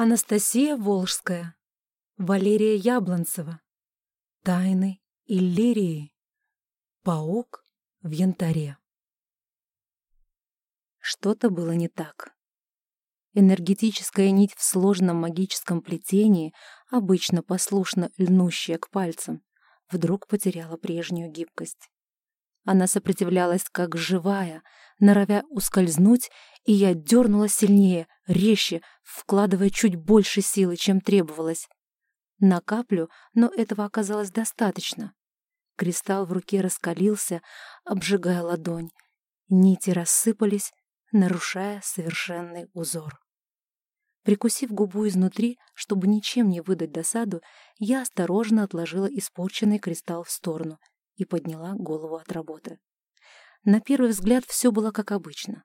Анастасия Волжская. Валерия Яблонцева. Тайны Иллирии. Паук в янтаре. Что-то было не так. Энергетическая нить в сложном магическом плетении, обычно послушно льнущая к пальцам, вдруг потеряла прежнюю гибкость. Она сопротивлялась как живая, норовя ускользнуть, и я дернула сильнее, резче, вкладывая чуть больше силы, чем требовалось. На каплю, но этого оказалось достаточно. Кристалл в руке раскалился, обжигая ладонь. Нити рассыпались, нарушая совершенный узор. Прикусив губу изнутри, чтобы ничем не выдать досаду, я осторожно отложила испорченный кристалл в сторону и подняла голову от работы. На первый взгляд все было как обычно.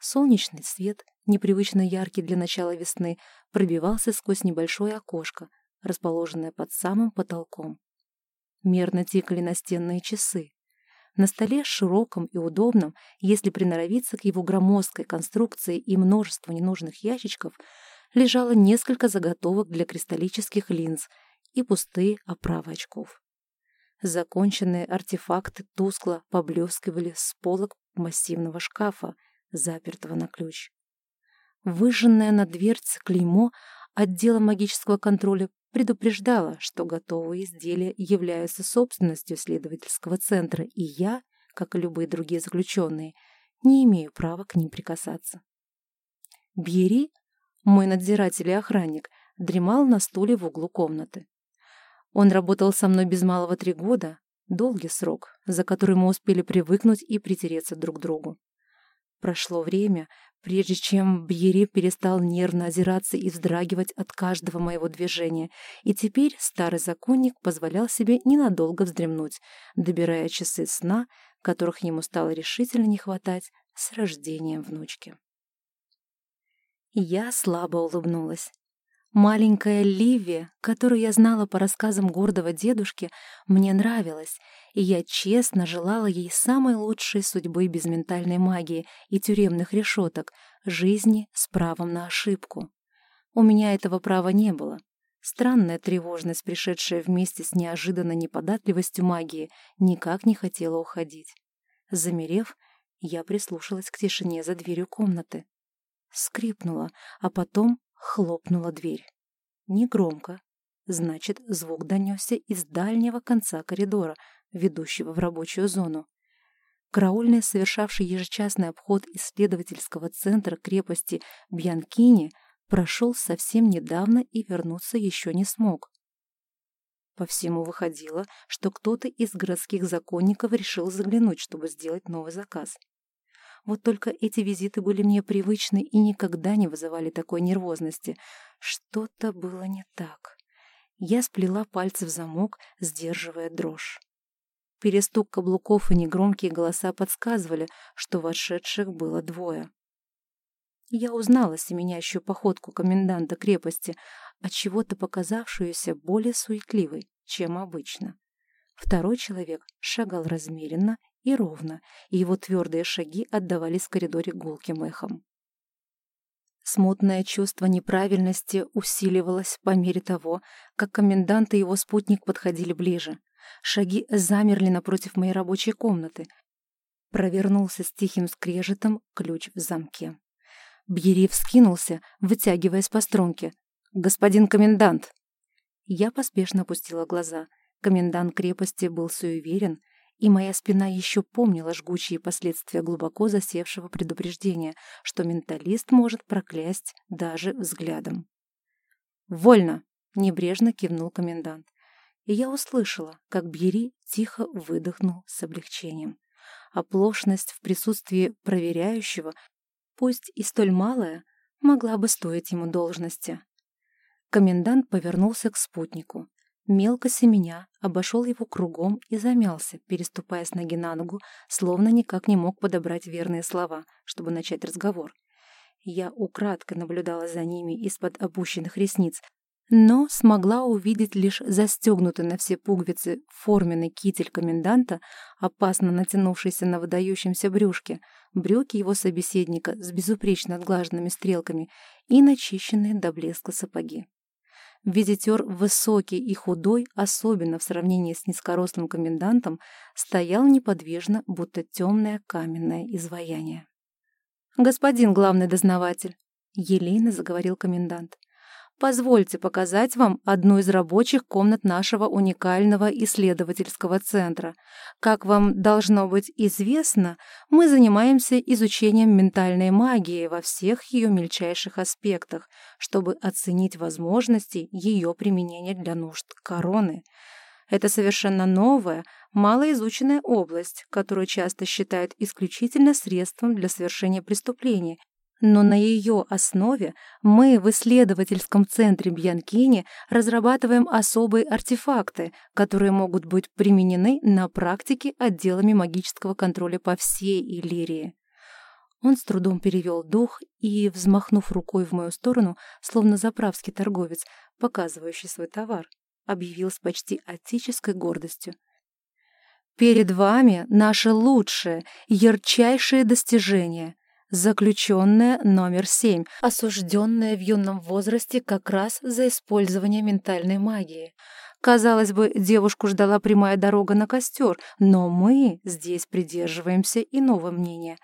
Солнечный свет, непривычно яркий для начала весны, пробивался сквозь небольшое окошко, расположенное под самым потолком. Мерно тикали настенные часы. На столе широком и удобном, если приноровиться к его громоздкой конструкции и множеству ненужных ящичков, лежало несколько заготовок для кристаллических линз и пустые оправы очков. Законченные артефакты тускло поблескивали с полок массивного шкафа, запертого на ключ. Выжженное на дверце клеймо отдела магического контроля предупреждало, что готовые изделия являются собственностью исследовательского центра, и я, как и любые другие заключенные, не имею права к ним прикасаться. Бьери, мой надзиратель и охранник, дремал на стуле в углу комнаты. Он работал со мной без малого три года, долгий срок, за который мы успели привыкнуть и притереться друг к другу. Прошло время, прежде чем Бьери перестал нервно озираться и вздрагивать от каждого моего движения, и теперь старый законник позволял себе ненадолго вздремнуть, добирая часы сна, которых ему стало решительно не хватать с рождением внучки. Я слабо улыбнулась. Маленькая Ливи, которую я знала по рассказам гордого дедушки, мне нравилась, и я честно желала ей самой лучшей судьбы без ментальной магии и тюремных решеток, жизни с правом на ошибку. У меня этого права не было. Странная тревожность, пришедшая вместе с неожиданной неподатливостью магии, никак не хотела уходить. Замерев, я прислушалась к тишине за дверью комнаты. Скрипнула, а потом Хлопнула дверь. Негромко. Значит, звук донесся из дальнего конца коридора, ведущего в рабочую зону. Караульный, совершавший ежечасный обход исследовательского центра крепости Бьянкини, прошел совсем недавно и вернуться еще не смог. По всему выходило, что кто-то из городских законников решил заглянуть, чтобы сделать новый заказ. Вот только эти визиты были мне привычны и никогда не вызывали такой нервозности. Что-то было не так. Я сплела пальцы в замок, сдерживая дрожь. Перестук каблуков и негромкие голоса подсказывали, что вошедших было двое. Я узнала семенящую походку коменданта крепости, от чего то показавшуюся более суетливой, чем обычно. Второй человек шагал размеренно и ровно, и его твердые шаги отдавались в коридоре гулким эхом. Смутное чувство неправильности усиливалось по мере того, как комендант и его спутник подходили ближе. Шаги замерли напротив моей рабочей комнаты. Провернулся с тихим скрежетом ключ в замке. Бьери вскинулся, вытягиваясь по струнке. «Господин комендант!» Я поспешно опустила глаза. Комендант крепости был суеверен и моя спина еще помнила жгучие последствия глубоко засевшего предупреждения, что менталист может проклясть даже взглядом. «Вольно!» — небрежно кивнул комендант. И я услышала, как Бьери тихо выдохнул с облегчением. Оплошность в присутствии проверяющего, пусть и столь малая, могла бы стоить ему должности. Комендант повернулся к спутнику. Мелко семеня обошел его кругом и замялся, переступая с ноги на ногу, словно никак не мог подобрать верные слова, чтобы начать разговор. Я украдкой наблюдала за ними из-под опущенных ресниц, но смогла увидеть лишь застегнутый на все пуговицы форменный китель коменданта, опасно натянувшийся на выдающемся брюшке, брюки его собеседника с безупречно отглаженными стрелками и начищенные до блеска сапоги. Визитер высокий и худой, особенно в сравнении с низкорослым комендантом, стоял неподвижно, будто темное каменное изваяние. «Господин главный дознаватель», — елейно заговорил комендант, Позвольте показать вам одну из рабочих комнат нашего уникального исследовательского центра. Как вам должно быть известно, мы занимаемся изучением ментальной магии во всех ее мельчайших аспектах, чтобы оценить возможности ее применения для нужд короны. Это совершенно новая, малоизученная область, которую часто считают исключительно средством для совершения преступления но на ее основе мы в исследовательском центре Бьянкини разрабатываем особые артефакты, которые могут быть применены на практике отделами магического контроля по всей Иллирии. Он с трудом перевел дух и, взмахнув рукой в мою сторону, словно заправский торговец, показывающий свой товар, объявил с почти отеческой гордостью. «Перед вами наше лучшее, ярчайшее достижение — Заключенная номер семь, осужденная в юном возрасте как раз за использование ментальной магии. Казалось бы, девушку ждала прямая дорога на костер, но мы здесь придерживаемся иного мнения.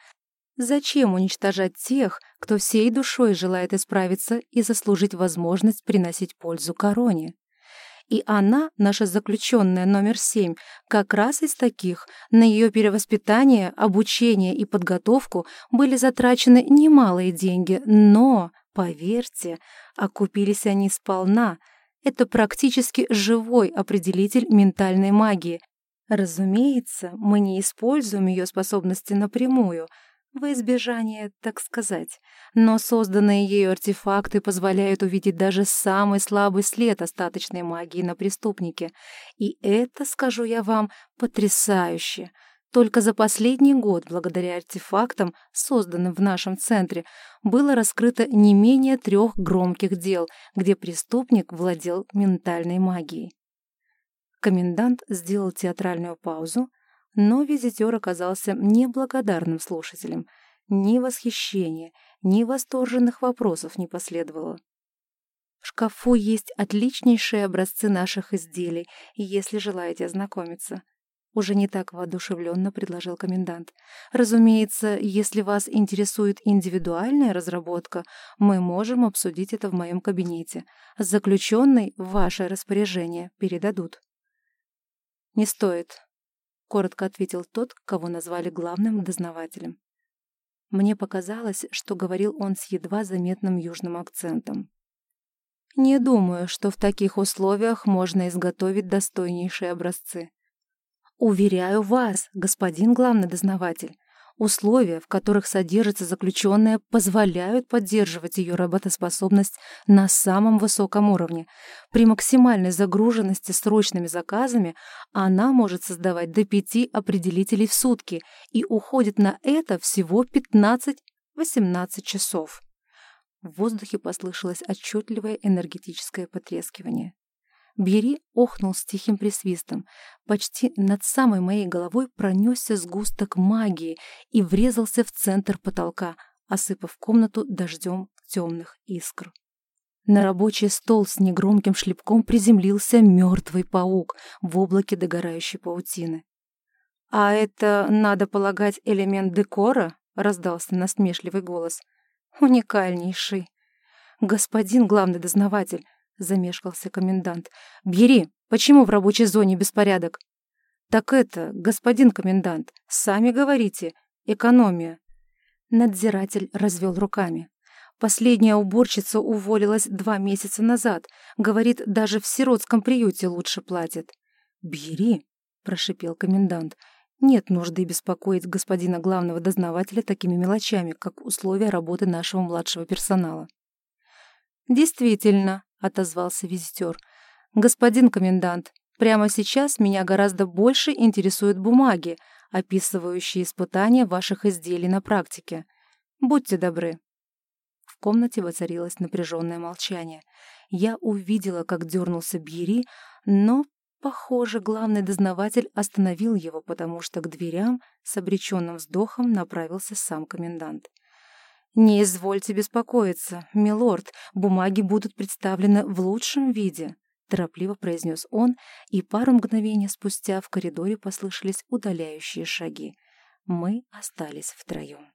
Зачем уничтожать тех, кто всей душой желает исправиться и заслужить возможность приносить пользу короне? И она, наша заключенная номер семь, как раз из таких. На ее перевоспитание, обучение и подготовку были затрачены немалые деньги, но, поверьте, окупились они сполна. Это практически живой определитель ментальной магии. Разумеется, мы не используем ее способности напрямую — во избежание, так сказать. Но созданные ею артефакты позволяют увидеть даже самый слабый след остаточной магии на преступнике. И это, скажу я вам, потрясающе. Только за последний год, благодаря артефактам, созданным в нашем центре, было раскрыто не менее трех громких дел, где преступник владел ментальной магией. Комендант сделал театральную паузу, но визитер оказался неблагодарным слушателем. Ни восхищения, ни восторженных вопросов не последовало. В шкафу есть отличнейшие образцы наших изделий, если желаете ознакомиться. Уже не так воодушевленно предложил комендант. Разумеется, если вас интересует индивидуальная разработка, мы можем обсудить это в моем кабинете. Заключенный в ваше распоряжение передадут. Не стоит, коротко ответил тот, кого назвали главным дознавателем. Мне показалось, что говорил он с едва заметным южным акцентом. Не думаю, что в таких условиях можно изготовить достойнейшие образцы. Уверяю вас, господин главный дознаватель, Условия, в которых содержится заключенная, позволяют поддерживать ее работоспособность на самом высоком уровне. При максимальной загруженности срочными заказами она может создавать до пяти определителей в сутки и уходит на это всего 15-18 часов. В воздухе послышалось отчетливое энергетическое потрескивание. Бери охнул с тихим присвистом. Почти над самой моей головой пронесся сгусток магии и врезался в центр потолка, осыпав комнату дождем темных искр. На рабочий стол с негромким шлепком приземлился мертвый паук в облаке догорающей паутины. «А это, надо полагать, элемент декора?» — раздался насмешливый голос. «Уникальнейший. Господин главный дознаватель, замешкался комендант. «Бери! Почему в рабочей зоне беспорядок?» «Так это, господин комендант, сами говорите, экономия». Надзиратель развел руками. Последняя уборщица уволилась два месяца назад. Говорит, даже в сиротском приюте лучше платят. «Бери», — прошипел комендант. «Нет нужды беспокоить господина главного дознавателя такими мелочами, как условия работы нашего младшего персонала». «Действительно», — отозвался визитер. «Господин комендант, прямо сейчас меня гораздо больше интересуют бумаги, описывающие испытания ваших изделий на практике. Будьте добры». комнате воцарилось напряженное молчание. Я увидела, как дернулся Бьери, но, похоже, главный дознаватель остановил его, потому что к дверям с обреченным вздохом направился сам комендант. «Не извольте беспокоиться, милорд, бумаги будут представлены в лучшем виде», торопливо произнес он, и пару мгновений спустя в коридоре послышались удаляющие шаги. Мы остались втроем.